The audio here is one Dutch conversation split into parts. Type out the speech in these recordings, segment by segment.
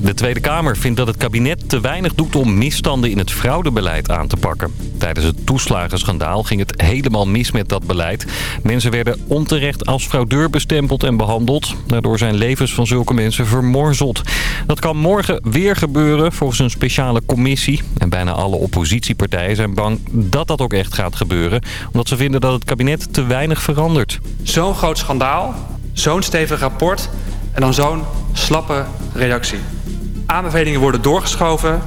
De Tweede Kamer vindt dat het kabinet te weinig doet om misstanden in het fraudebeleid aan te pakken. Tijdens het toeslagenschandaal ging het helemaal mis met dat beleid. Mensen werden onterecht als fraudeur bestempeld en behandeld. Daardoor zijn levens van zulke mensen vermorzeld. Dat kan morgen weer gebeuren volgens een speciale commissie. En bijna alle oppositiepartijen zijn bang dat dat ook echt gaat gebeuren. Omdat ze vinden dat het kabinet te weinig verandert. Zo'n groot schandaal, zo'n stevig rapport en dan zo'n slappe reactie. Aanbevelingen worden doorgeschoven,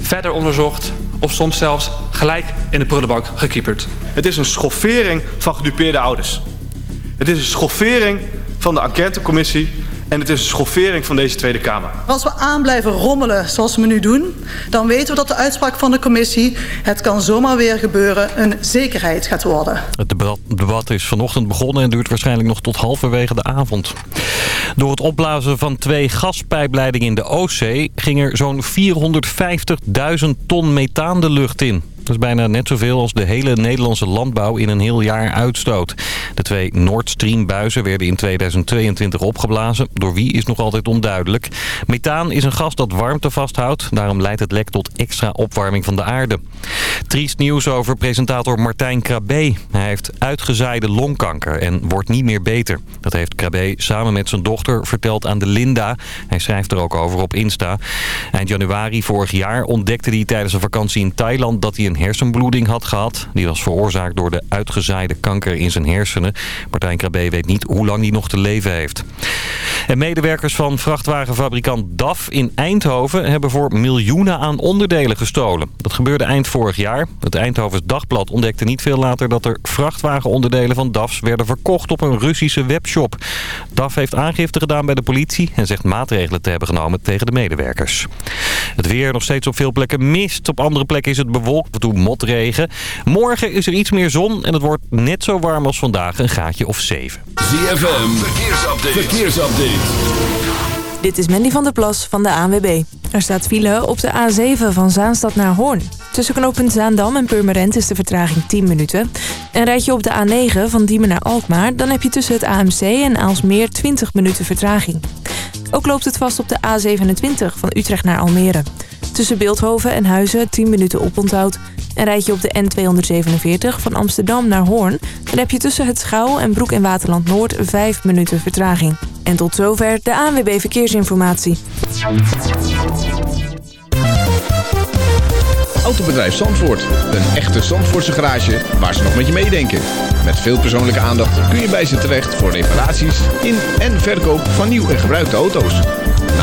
verder onderzocht of soms zelfs gelijk in de prullenbak gekieperd. Het is een schoffering van gedupeerde ouders. Het is een schoffering van de enquêtecommissie en het is een schoffering van deze Tweede Kamer. Als we aan blijven rommelen zoals we nu doen... dan weten we dat de uitspraak van de commissie... het kan zomaar weer gebeuren, een zekerheid gaat worden. Het debat, debat is vanochtend begonnen en duurt waarschijnlijk nog tot halverwege de avond. Door het opblazen van twee gaspijpleidingen in de Oostzee... ging er zo'n 450.000 ton methaan de lucht in. Dat is bijna net zoveel als de hele Nederlandse landbouw in een heel jaar uitstoot. De twee Nord Stream buizen werden in 2022 opgeblazen. Door wie is nog altijd onduidelijk. Methaan is een gas dat warmte vasthoudt. Daarom leidt het lek tot extra opwarming van de aarde. Triest nieuws over presentator Martijn Krabbe. Hij heeft uitgezaaide longkanker en wordt niet meer beter. Dat heeft Krabbe samen met zijn dochter verteld aan de Linda. Hij schrijft er ook over op Insta. Eind januari vorig jaar ontdekte hij tijdens een vakantie in Thailand dat hij een hersenbloeding had gehad. Die was veroorzaakt door de uitgezaaide kanker in zijn hersenen. Martijn Krabbe weet niet hoe lang hij nog te leven heeft. En medewerkers van vrachtwagenfabrikant DAF in Eindhoven... hebben voor miljoenen aan onderdelen gestolen. Dat gebeurde eind vorig jaar. Het Eindhovens Dagblad ontdekte niet veel later... dat er vrachtwagenonderdelen van DAFs werden verkocht op een Russische webshop. DAF heeft aangifte gedaan bij de politie... en zegt maatregelen te hebben genomen tegen de medewerkers. Het weer nog steeds op veel plekken mist. Op andere plekken is het bewolkt toe motregen. Morgen is er iets meer zon en het wordt net zo warm als vandaag, een gaatje of 7. ZFM, verkeersupdate. verkeersupdate. Dit is Mandy van der Plas van de ANWB. Er staat file op de A7 van Zaanstad naar Hoorn. Tussen knooppunt Zaandam en Purmerend is de vertraging 10 minuten. En rijd je op de A9 van Diemen naar Alkmaar... dan heb je tussen het AMC en Aalsmeer 20 minuten vertraging. Ook loopt het vast op de A27 van Utrecht naar Almere. Tussen Beeldhoven en Huizen 10 minuten oponthoud. En rijd je op de N247 van Amsterdam naar Hoorn... dan heb je tussen het Schouw en Broek en Waterland Noord 5 minuten vertraging. En tot zover de ANWB Verkeersinformatie. Autobedrijf Zandvoort. Een echte Zandvoortse garage waar ze nog met je meedenken. Met veel persoonlijke aandacht kun je bij ze terecht voor reparaties in en verkoop van nieuw en gebruikte auto's.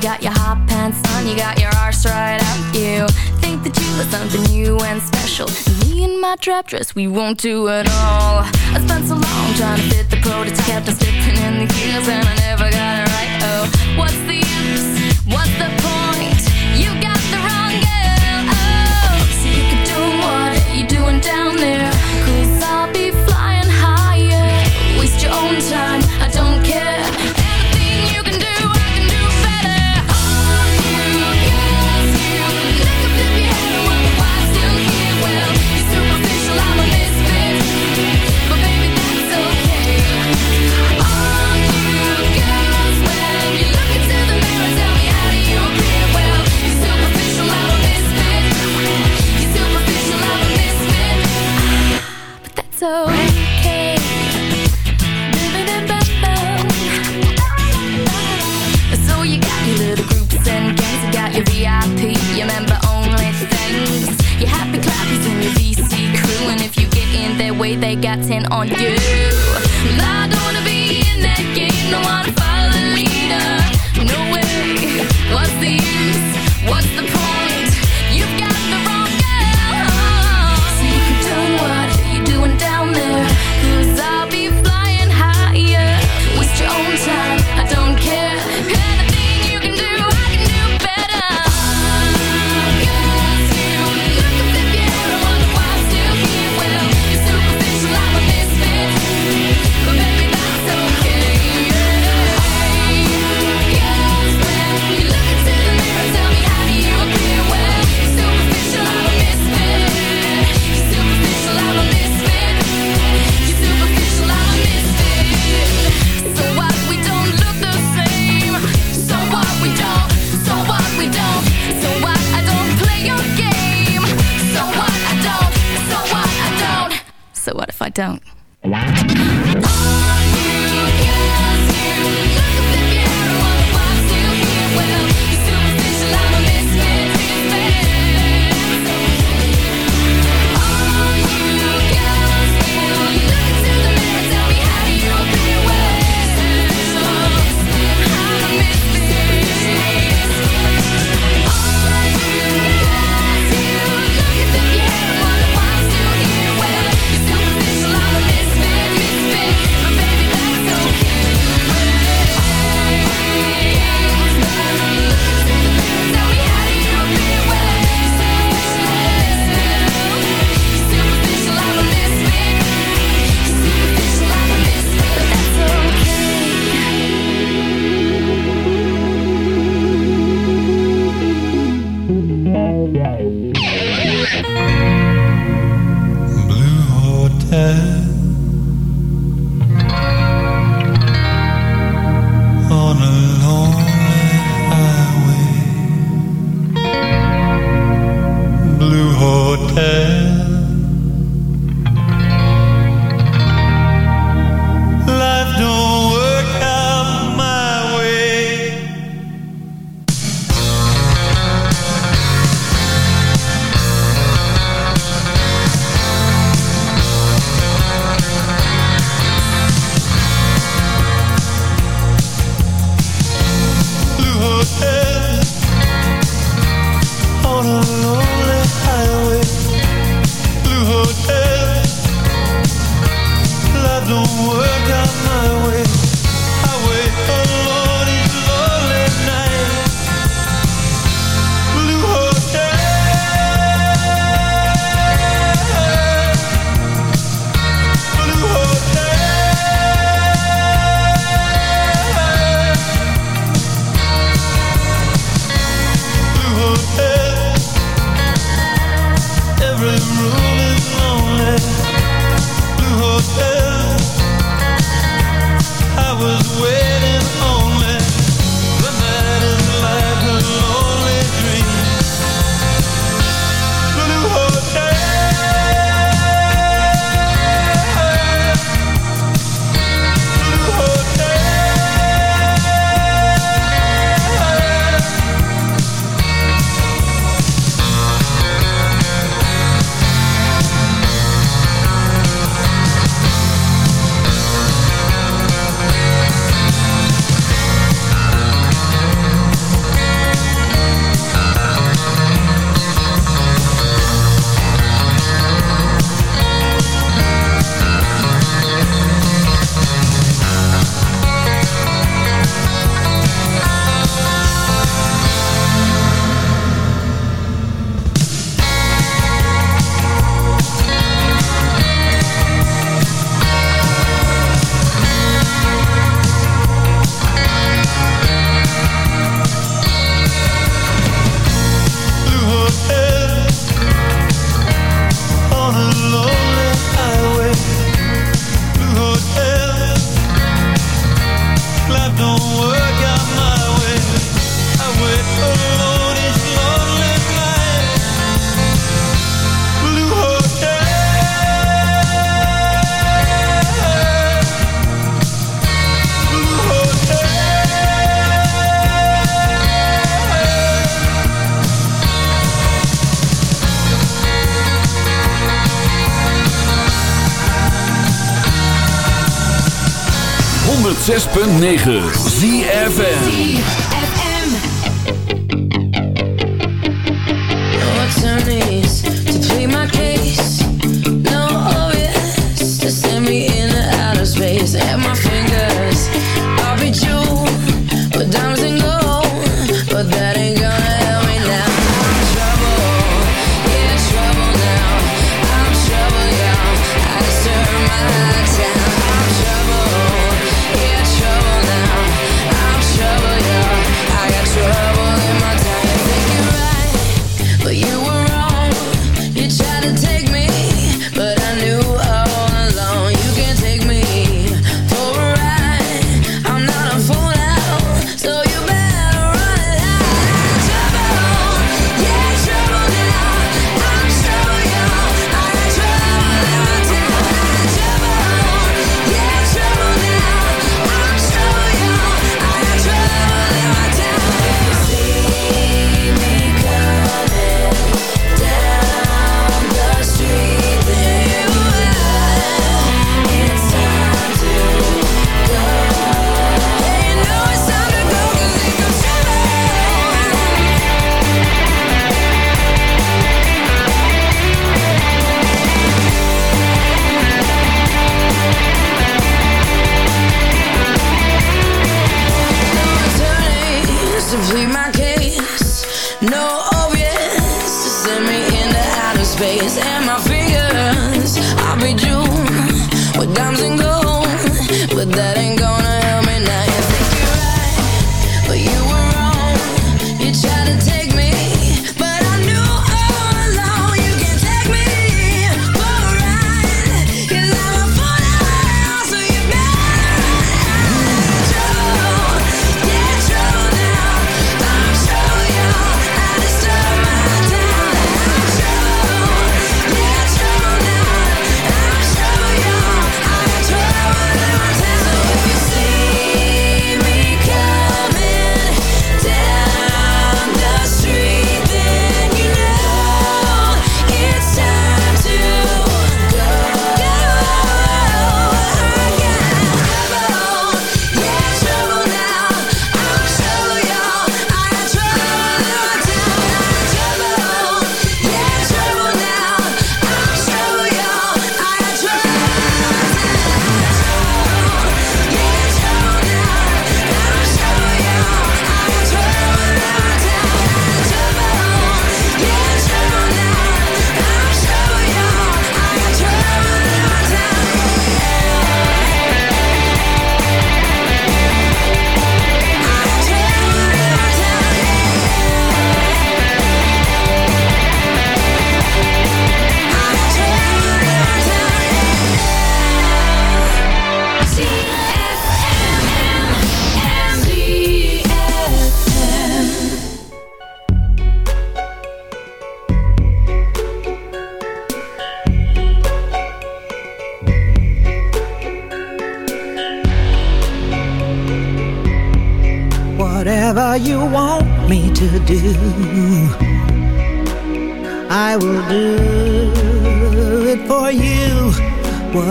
You got your hot pants on, you got your arse right out. You think that you are something new and special. Me and my trap dress, we won't do it all. I spent so long trying to fit the prototype, kept on slipping in the gears, and I never got it right. Oh, what's the use? What's the got ten on you. I don't wanna be in that game, no wanna fight. hey. 106.9 ZFN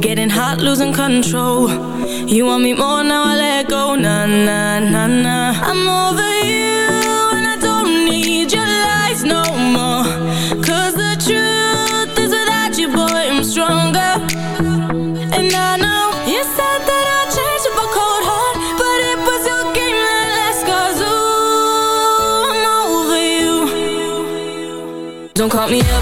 Getting hot, losing control. You want me more now, I let go. Nah, nah, nah, nah. I'm over you, and I don't need your lies no more. Cause the truth is without you, boy, I'm stronger. And I know you said that I'd change up a cold heart, but it was your game that last. Cause ooh, I'm over you. Don't call me up,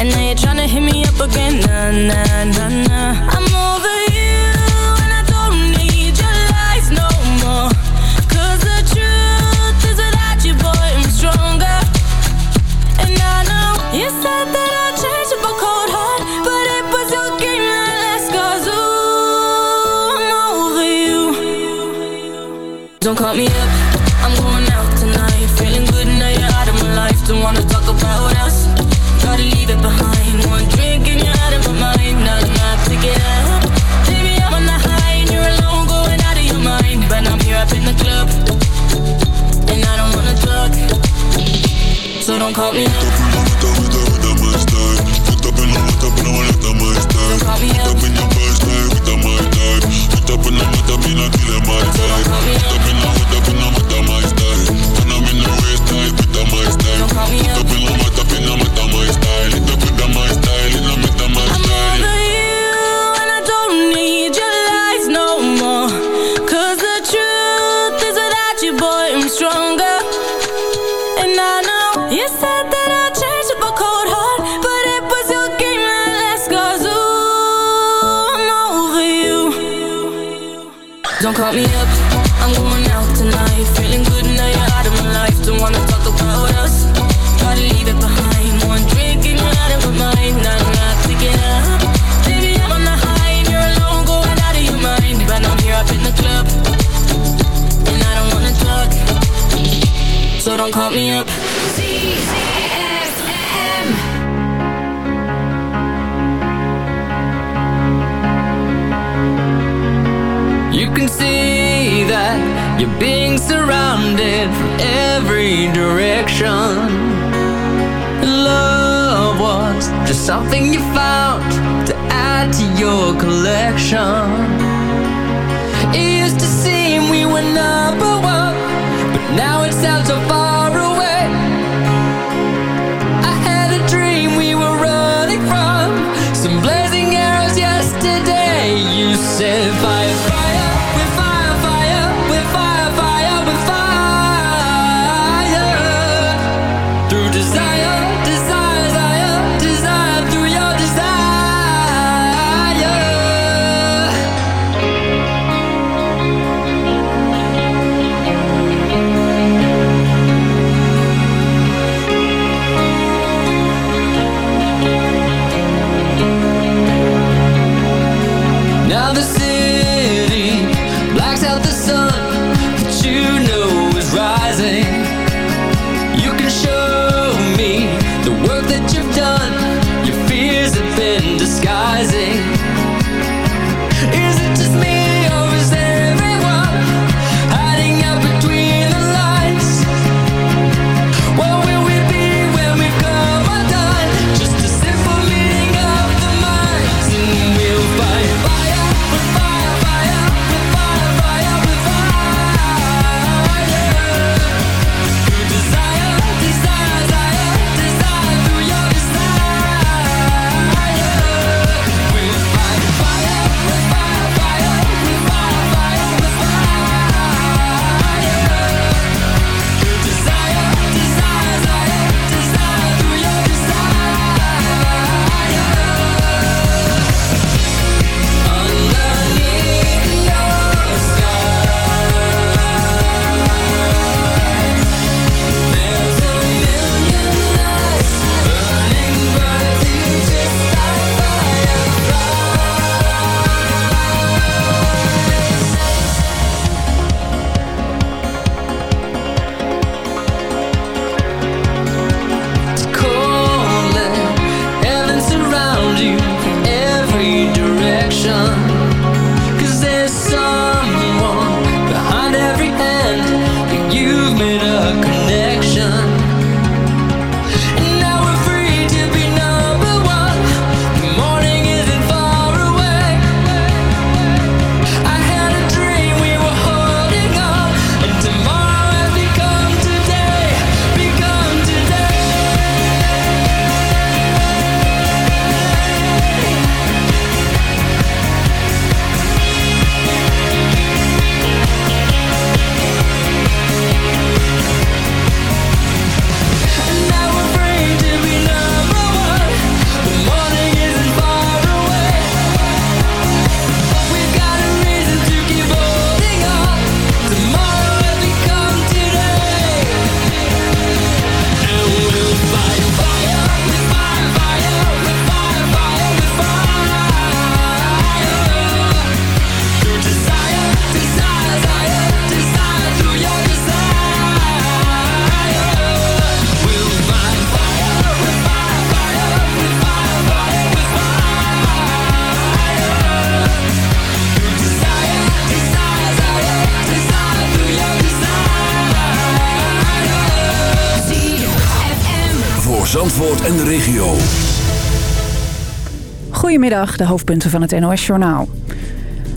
And now you're tryna hit me up again. Nah, nah, nah, nah I'm over you And I don't need your lies no more. Cause the truth is without you, boy, I'm stronger. And I know you said that I'd change up a cold heart But it was your game that last Cause ooh, I'm over you. Don't call me up, call me Goedemiddag, de hoofdpunten van het NOS-journaal.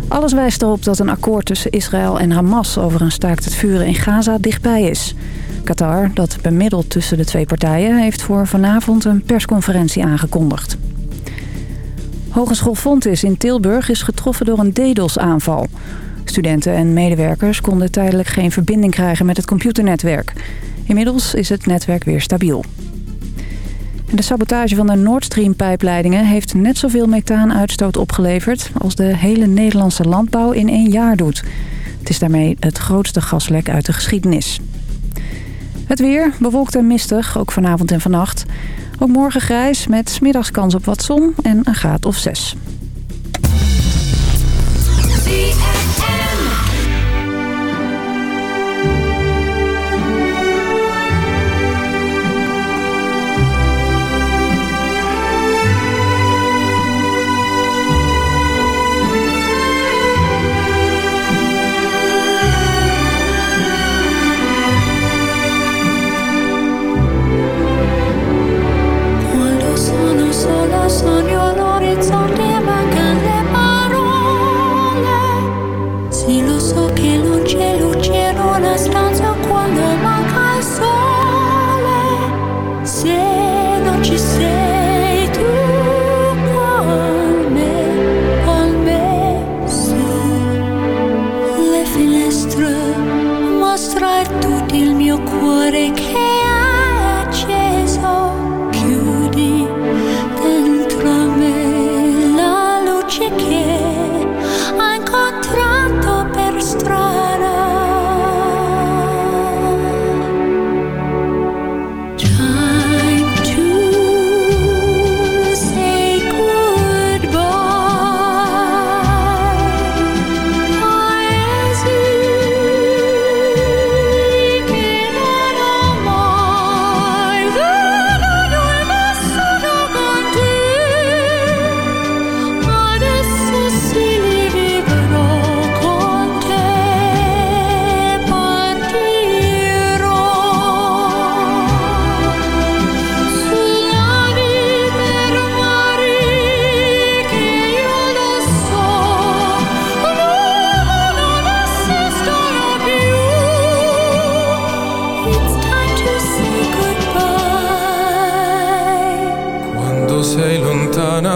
Alles wijst erop dat een akkoord tussen Israël en Hamas over een staakt het vuren in Gaza dichtbij is. Qatar, dat bemiddelt tussen de twee partijen, heeft voor vanavond een persconferentie aangekondigd. Hogeschool Fontis in Tilburg is getroffen door een DDoS-aanval. Studenten en medewerkers konden tijdelijk geen verbinding krijgen met het computernetwerk. Inmiddels is het netwerk weer stabiel. De sabotage van de Nord Stream-pijpleidingen heeft net zoveel methaanuitstoot opgeleverd... als de hele Nederlandse landbouw in één jaar doet. Het is daarmee het grootste gaslek uit de geschiedenis. Het weer, bewolkt en mistig, ook vanavond en vannacht. Ook morgen grijs met smiddags kans op wat zon en een graad of zes.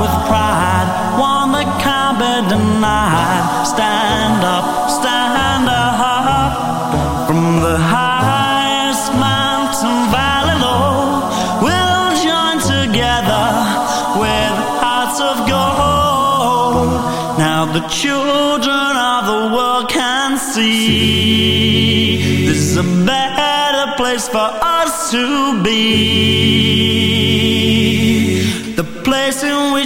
with pride, one that can't be denied. Stand up, stand up from the highest mountain valley low. We'll join together with hearts of gold. Now the children of the world can see this is a better place for us to be.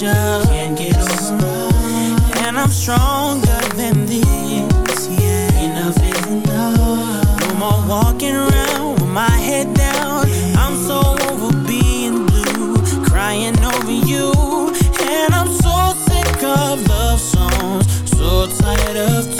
Can't get over. And I'm stronger than this. Enough is enough. No more walking around with my head down. I'm so over being blue, crying over you. And I'm so sick of love songs, so tired of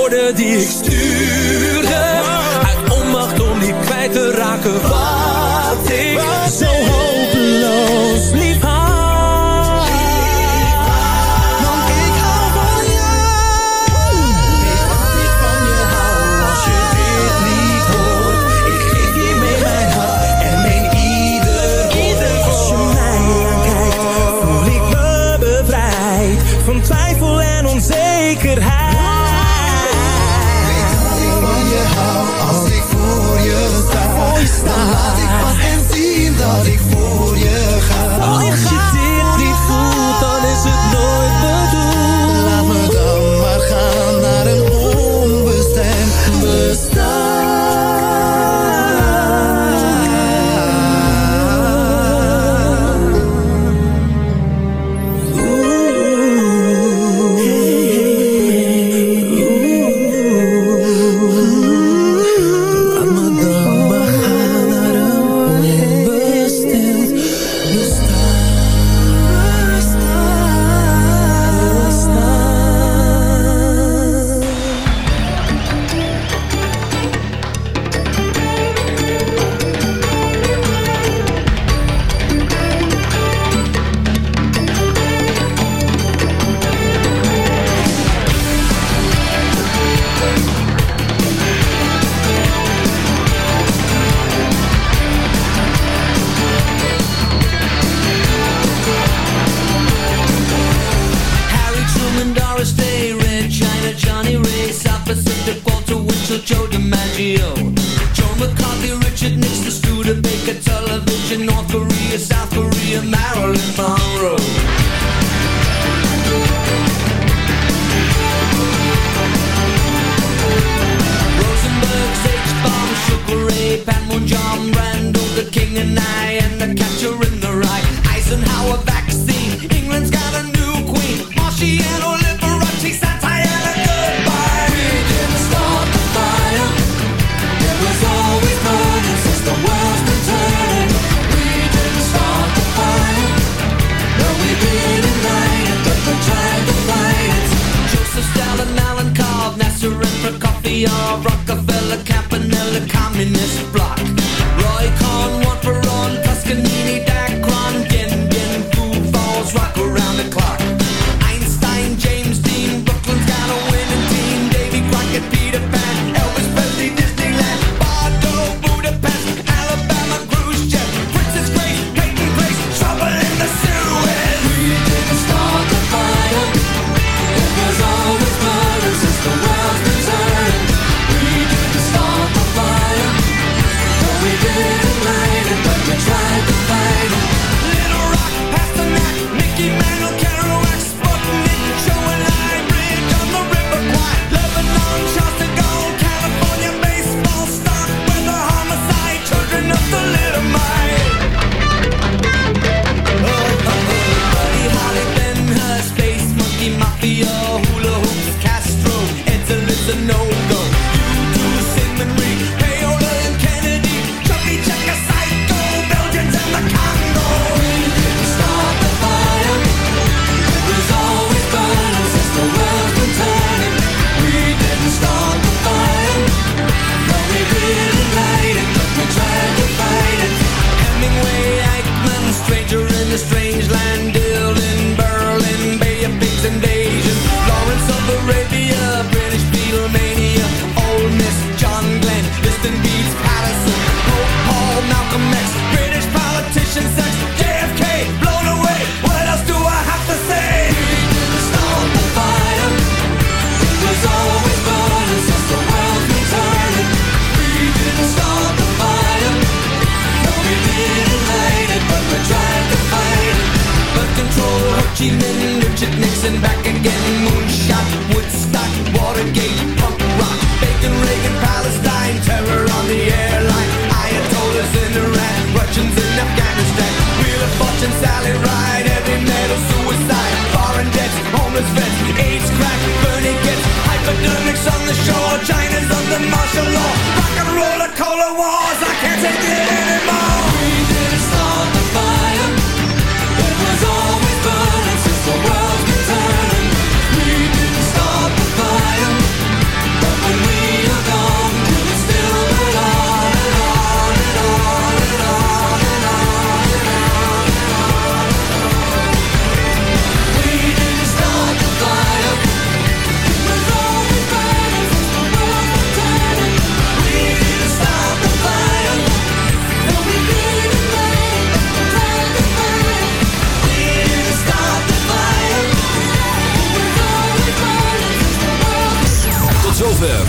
die ik stuurde. Uit onmacht om die kwijt te raken. stranger in a strange land. Reagan, moonshot, Woodstock, Watergate, punk rock, Bacon, Reagan, Palestine, terror on the airline, Ayatollahs in Iran, Russians in Afghanistan, Wheel of Fortune, Sally Ride, heavy metal suicide, foreign debts, homeless vets, AIDS crack, burning kids, hypodermics on the shore, China's under martial law.